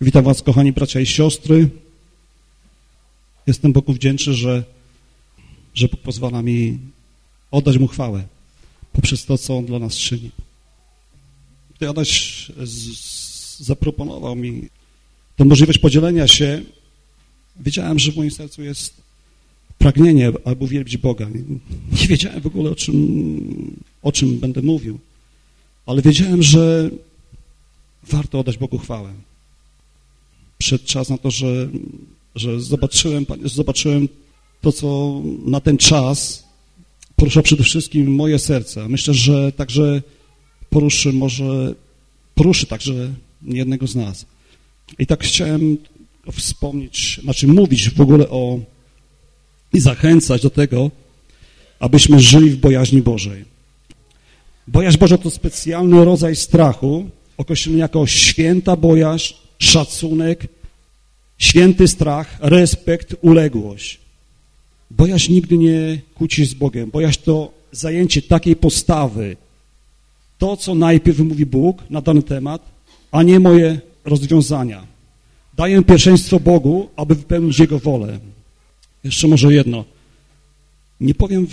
Witam Was, kochani bracia i siostry. Jestem Bogu wdzięczny, że, że Bóg pozwala mi oddać Mu chwałę poprzez to, co On dla nas czyni. Gdy Adaś zaproponował mi tę możliwość podzielenia się, wiedziałem, że w moim sercu jest pragnienie, aby uwielbić Boga. Nie wiedziałem w ogóle, o czym, o czym będę mówił, ale wiedziałem, że warto oddać Bogu chwałę przyszedł czas na to, że, że zobaczyłem, zobaczyłem to, co na ten czas porusza przede wszystkim moje serce. Myślę, że także poruszy może, poruszy także niejednego z nas. I tak chciałem wspomnieć, znaczy mówić w ogóle o i zachęcać do tego, abyśmy żyli w bojaźni Bożej. Bojaźń Boża to specjalny rodzaj strachu, określony jako święta bojaźń, szacunek, święty strach, respekt, uległość. Bojaźń nigdy nie kłóci z Bogiem. Bojaźń to zajęcie takiej postawy, to, co najpierw mówi Bóg na dany temat, a nie moje rozwiązania. Daję pierwszeństwo Bogu, aby wypełnić Jego wolę. Jeszcze może jedno. Nie powiem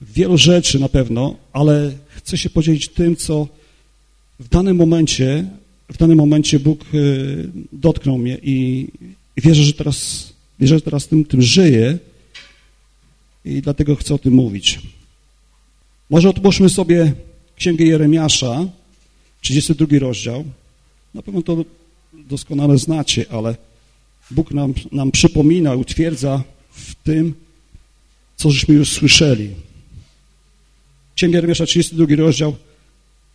wielu rzeczy na pewno, ale chcę się podzielić tym, co w danym momencie w danym momencie Bóg e, dotknął mnie i wierzę, że teraz, wierzę, że teraz tym, tym żyję i dlatego chcę o tym mówić. Może otwórzmy sobie Księgę Jeremiasza, 32 rozdział. Na pewno to doskonale znacie, ale Bóg nam, nam przypomina, utwierdza w tym, co żeśmy już słyszeli. Księga Jeremiasza, 32 rozdział,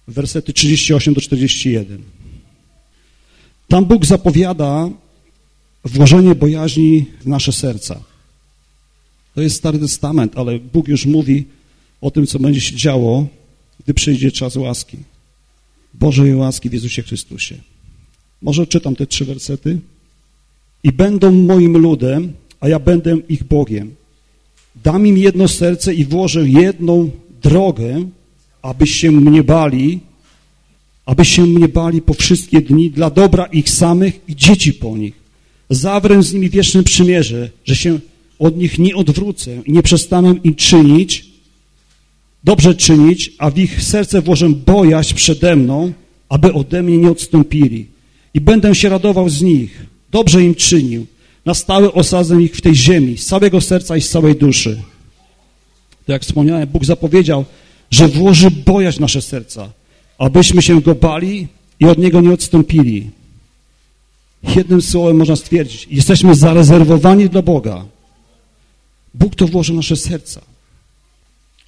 wersety 38 do 41. Tam Bóg zapowiada włożenie bojaźni w nasze serca. To jest Stary Testament, ale Bóg już mówi o tym, co będzie się działo, gdy przyjdzie czas łaski. Bożej łaski w Jezusie Chrystusie. Może czytam te trzy wersety. I będą moim ludem, a ja będę ich Bogiem. Dam im jedno serce i włożę jedną drogę, aby się mnie bali aby się mnie bali po wszystkie dni dla dobra ich samych i dzieci po nich. Zawrę z nimi wieczne przymierze, że się od nich nie odwrócę i nie przestanę im czynić, dobrze czynić, a w ich serce włożę bojaźń przede mną, aby ode mnie nie odstąpili. I będę się radował z nich, dobrze im czynił, na stałe osadzę ich w tej ziemi, z całego serca i z całej duszy. Tak jak wspomniałem, Bóg zapowiedział, że włoży bojaźń nasze serca abyśmy się Go bali i od Niego nie odstąpili. Jednym słowem można stwierdzić, jesteśmy zarezerwowani dla Boga. Bóg to włoży nasze serca.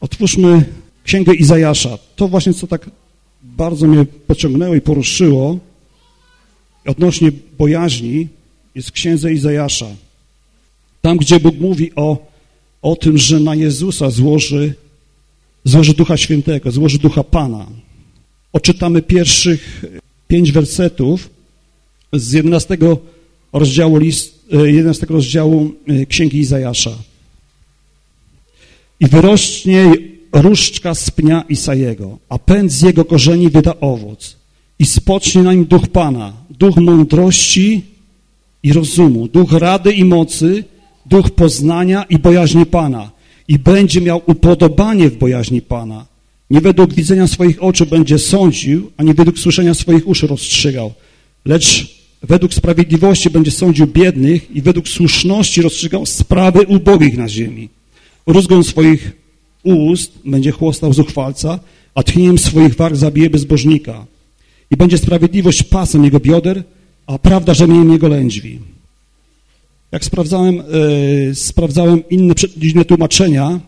Otwórzmy Księgę Izajasza. To właśnie, co tak bardzo mnie pociągnęło i poruszyło odnośnie bojaźni, jest w Księdze Izajasza. Tam, gdzie Bóg mówi o, o tym, że na Jezusa złoży, złoży Ducha Świętego, złoży Ducha Pana odczytamy pierwszych pięć wersetów z 11 rozdziału, list, 11 e, rozdziału e, Księgi Izajasza. I wyrośnie różdżka z pnia Isajego, a pęd z jego korzeni wyda owoc. I spocznie na nim duch Pana, duch mądrości i rozumu, duch rady i mocy, duch poznania i bojaźni Pana. I będzie miał upodobanie w bojaźni Pana. Nie według widzenia swoich oczu będzie sądził, ani według słyszenia swoich uszu rozstrzygał, lecz według sprawiedliwości będzie sądził biednych i według słuszności rozstrzygał sprawy ubogich na ziemi. Rózgą swoich ust będzie chłostał zuchwalca, a tchnieniem swoich warg zabije bezbożnika. I będzie sprawiedliwość pasem jego bioder, a prawda rzemieniem jego lędźwi. Jak sprawdzałem, yy, sprawdzałem inne, inne tłumaczenia,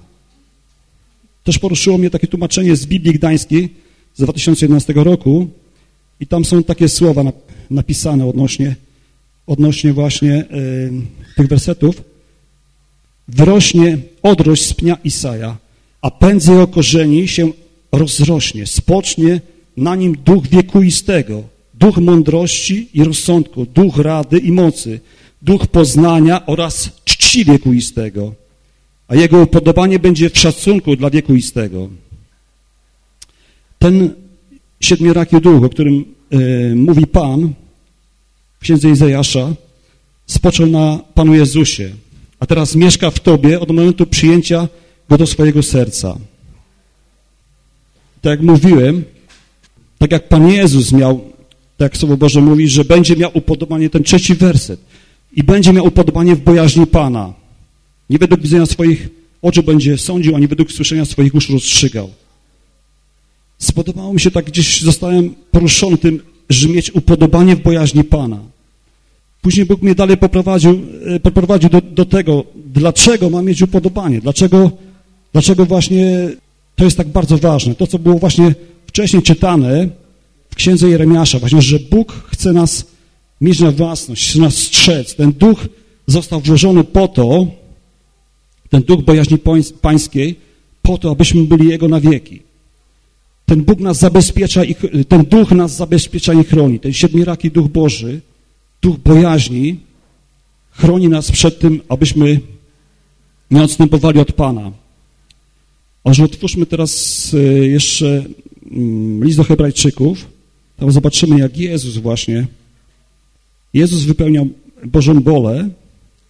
też poruszyło mnie takie tłumaczenie z Biblii Gdańskiej z 2011 roku i tam są takie słowa napisane odnośnie, odnośnie właśnie y, tych wersetów. Wyrośnie odrość z pnia Isaja, a pędz jego korzeni się rozrośnie, spocznie na nim duch wiekuistego, duch mądrości i rozsądku, duch rady i mocy, duch poznania oraz czci wiekuistego a jego upodobanie będzie w szacunku dla wiekuistego. Ten siedmioraki duch, o którym y, mówi Pan, w księdze Izajasza spoczął na Panu Jezusie, a teraz mieszka w Tobie od momentu przyjęcia Go do swojego serca. Tak jak mówiłem, tak jak Pan Jezus miał, tak jak Słowo Boże mówi, że będzie miał upodobanie, ten trzeci werset, i będzie miał upodobanie w bojaźni Pana. Nie według widzenia swoich oczu będzie sądził, ani według słyszenia swoich uszu rozstrzygał. Spodobało mi się tak, gdzieś zostałem poruszony tym, że mieć upodobanie w bojaźni Pana. Później Bóg mnie dalej poprowadził, e, poprowadził do, do tego, dlaczego mam mieć upodobanie, dlaczego, dlaczego właśnie to jest tak bardzo ważne. To, co było właśnie wcześniej czytane w księdze Jeremiasza, właśnie, że Bóg chce nas mieć na własność, chce nas strzec. Ten duch został włożony po to, ten duch bojaźni pańskiej, po to, abyśmy byli Jego na wieki. Ten Bóg nas zabezpiecza i ten duch nas zabezpiecza i chroni. Ten siedmieraki duch Boży, duch bojaźni, chroni nas przed tym, abyśmy nie odstępowali od Pana. A że otwórzmy teraz e, jeszcze mm, list do hebrajczyków, tam zobaczymy, jak Jezus właśnie, Jezus wypełniał Bożą wolę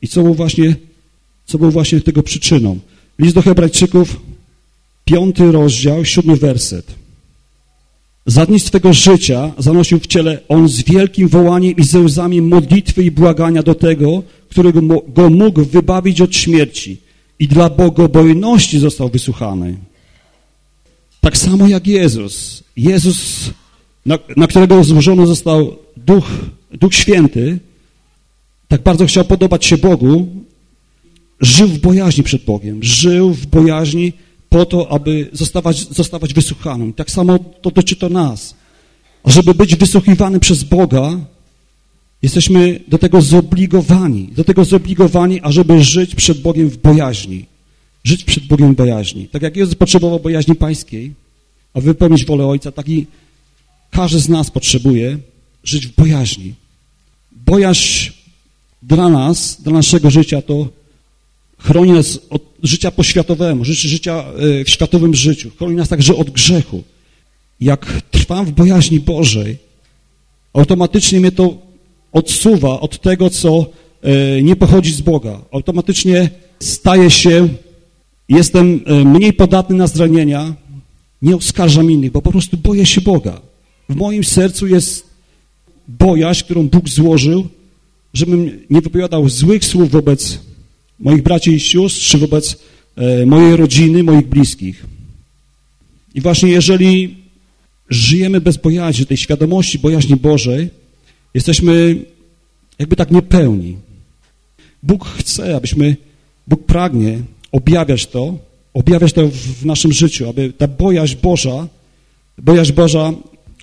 i co był właśnie, co był właśnie tego przyczyną. List do hebrajczyków, piąty rozdział, siódmy werset. Za dni swego życia zanosił w ciele on z wielkim wołaniem i ze łzami modlitwy i błagania do tego, którego go mógł wybawić od śmierci i dla bogobojności został wysłuchany. Tak samo jak Jezus. Jezus, na, na którego złożony został Duch, Duch Święty, tak bardzo chciał podobać się Bogu, żył w bojaźni przed Bogiem, żył w bojaźni po to, aby zostawać, zostawać wysłuchanym. Tak samo to dotyczy to nas. Żeby być wysłuchiwany przez Boga, jesteśmy do tego zobligowani, do tego zobligowani, ażeby żyć przed Bogiem w bojaźni. Żyć przed Bogiem w bojaźni. Tak jak Jezus potrzebował bojaźni pańskiej, aby wypełnić wolę Ojca, tak i każdy z nas potrzebuje żyć w bojaźni. Bojaźń dla nas, dla naszego życia to chroni nas od życia poświatowemu, życia e, w światowym życiu, chroni nas także od grzechu. Jak trwam w bojaźni Bożej, automatycznie mnie to odsuwa od tego, co e, nie pochodzi z Boga. Automatycznie staje się, jestem e, mniej podatny na zranienia, nie oskarżam innych, bo po prostu boję się Boga. W moim sercu jest bojaźń, którą Bóg złożył, żebym nie wypowiadał złych słów wobec moich braci i sióstr, czy wobec e, mojej rodziny, moich bliskich. I właśnie jeżeli żyjemy bez bojaźni, tej świadomości bojaźni Bożej, jesteśmy jakby tak niepełni. Bóg chce, abyśmy, Bóg pragnie objawiać to, objawiać to w naszym życiu, aby ta bojaźń Boża, bojaźń Boża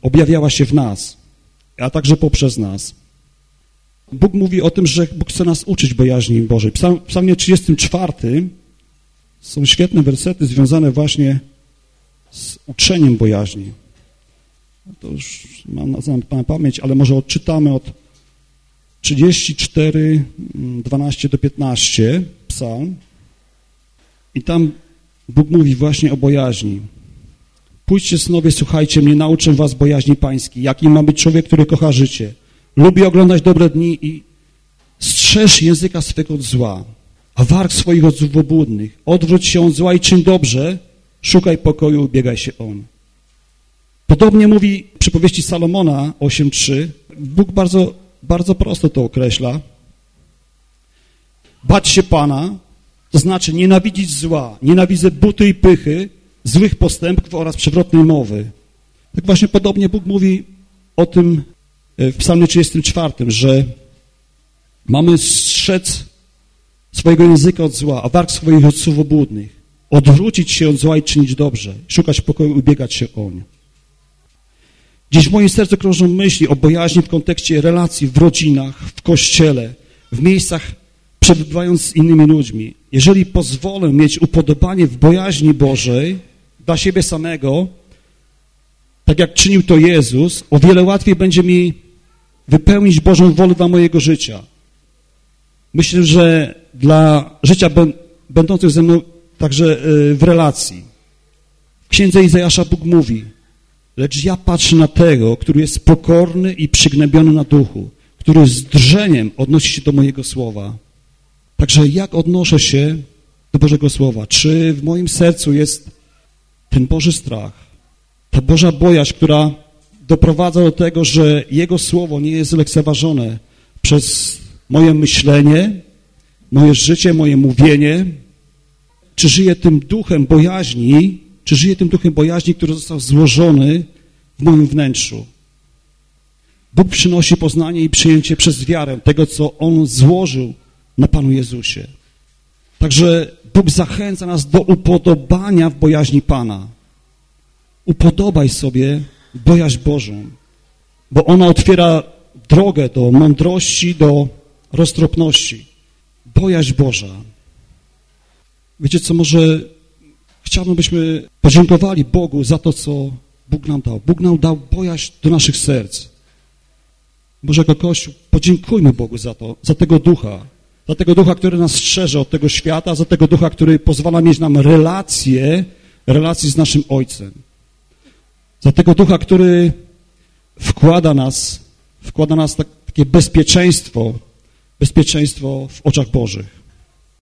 objawiała się w nas, a także poprzez nas. Bóg mówi o tym, że Bóg chce nas uczyć bojaźni Bożej. W psalmie 34 są świetne wersety związane właśnie z uczeniem bojaźni. To już mam na pamięć, ale może odczytamy od 34, 12 do 15 psalm i tam Bóg mówi właśnie o bojaźni. Pójdźcie synowie, słuchajcie mnie, nauczę was bojaźni pańskiej, jaki ma być człowiek, który kocha życie – Lubi oglądać dobre dni i strzeż języka swego od zła, a warg swoich od złobłudnych. Odwróć się od zła i czyń dobrze, szukaj pokoju, ubiegaj się on. Podobnie mówi przypowieści Salomona 8.3. Bóg bardzo, bardzo prosto to określa. Bać się Pana, to znaczy nienawidzić zła, nienawidzę buty i pychy, złych postępków oraz przewrotnej mowy. Tak właśnie podobnie Bóg mówi o tym w psalmie 34, że mamy strzec swojego języka od zła, a warg swoich ojców obłudnych, odwrócić się od zła i czynić dobrze, szukać pokoju i ubiegać się o nie. Dziś w moim sercu krążą myśli o bojaźni w kontekście relacji w rodzinach, w kościele, w miejscach przebywając z innymi ludźmi. Jeżeli pozwolę mieć upodobanie w bojaźni Bożej dla siebie samego, tak jak czynił to Jezus, o wiele łatwiej będzie mi wypełnić Bożą wolę dla mojego życia. Myślę, że dla życia będących ze mną także e, w relacji. W księdze Izajasza Bóg mówi, lecz ja patrzę na tego, który jest pokorny i przygnębiony na duchu, który z drżeniem odnosi się do mojego słowa. Także jak odnoszę się do Bożego Słowa? Czy w moim sercu jest ten Boży strach, ta Boża bojaźń, która doprowadza do tego, że Jego Słowo nie jest lekceważone przez moje myślenie, moje życie, moje mówienie, czy żyję tym duchem bojaźni, czy żyję tym duchem bojaźni, który został złożony w moim wnętrzu. Bóg przynosi poznanie i przyjęcie przez wiarę tego, co On złożył na Panu Jezusie. Także Bóg zachęca nas do upodobania w bojaźni Pana. Upodobaj sobie bojaźń Bożą, bo ona otwiera drogę do mądrości, do roztropności. Bojaźń Boża. Wiecie co, może chciałbym, byśmy podziękowali Bogu za to, co Bóg nam dał. Bóg nam dał bojaźń do naszych serc. Może jako Kościół podziękujmy Bogu za to, za tego ducha, za tego ducha, który nas strzeże od tego świata, za tego ducha, który pozwala mieć nam relacje, relacje z naszym Ojcem. Za tego ducha, który wkłada nas, wkłada nas tak, takie bezpieczeństwo, bezpieczeństwo w oczach Bożych.